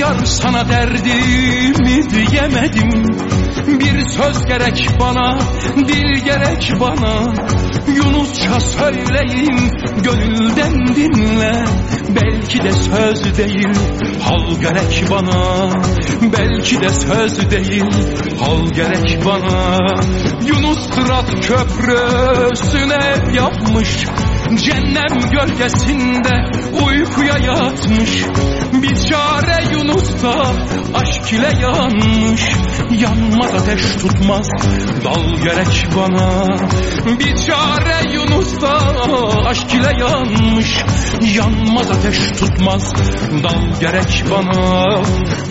Yar sana derdimi diyemedim. Bir söz gerek bana, dil gerek bana Yunusça söyleyeyim, gönülden dinle. Belki de söz değil, hal gerek bana. Belki de söz değil, hal gerek bana. Yunus Sırat köprüsüne yapmış Cennem gölgesinde uykuya yatmış. Bir çare Yunus'ta aşk ile yanmış. Yanmaz ateş tutmaz dal gerek bana. Bir çare Yunus'ta aşk ile yanmış. Yanmaz ateş tutmaz dal gerek bana.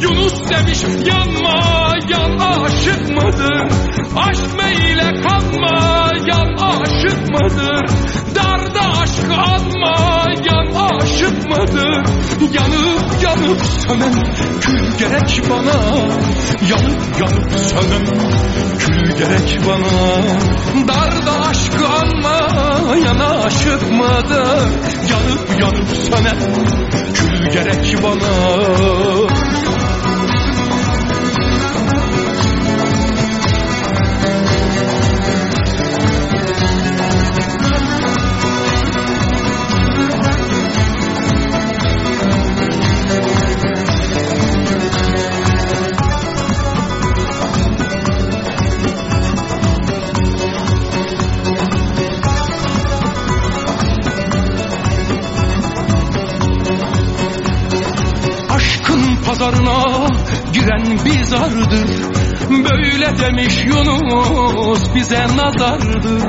Yunus demiş yanma yan aşık mıdır? Aşk meyle kanma yan aşık mıdır aşk alma yan aşık mıdır Yanıp yanıp sönen kül gerek bana. Yanıp yanıp sönen kül gerek bana. Darda aşk alma yana aşık mıdır Yanıp yanıp sönen kül gerek bana Aşkın pazarına giren biz ardır Böyle demiş Yunus bize nazardır.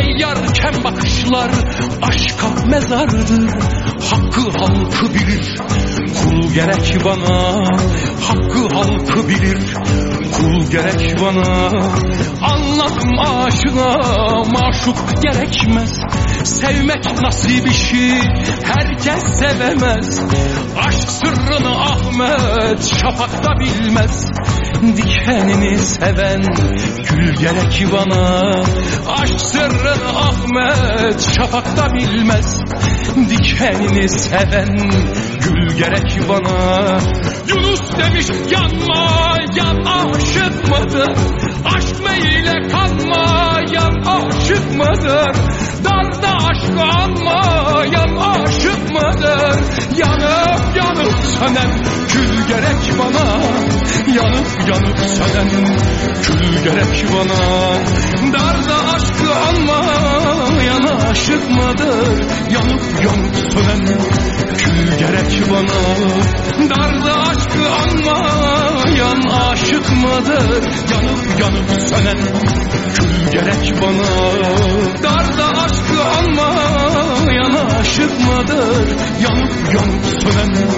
Ey yar kem bakışlar aşka mezardır. Hakkı halkı bilir kul gerek bana. Hakkı halkı bilir kul gerek bana. Anladım aşığa maşuk gerekmez. Sevmek nasip işi herkes sevemez. Aşk sırrını Ahmet şafakta bilmez. Dikenini seven gül gerek bana Aşk sırrını Ahmet şafakta bilmez. Dikenini seven gül gerek bana Yunus demiş yanma yan aşık mıdır? Aşk meyle kanma yan aşık mıdır sönen kül gerek bana. Yanıp yanıp sönen kül gerek bana. Darda aşkı alma yana aşık mıdır? Yanıp yanıp sönen kül gerek bana. Darda aşkı alma yan aşık mıdır? Yanıp yanıp sönen kül gerek bana. Darda aşkı alma yana aşık mıdır? Yanıp yanıp sönen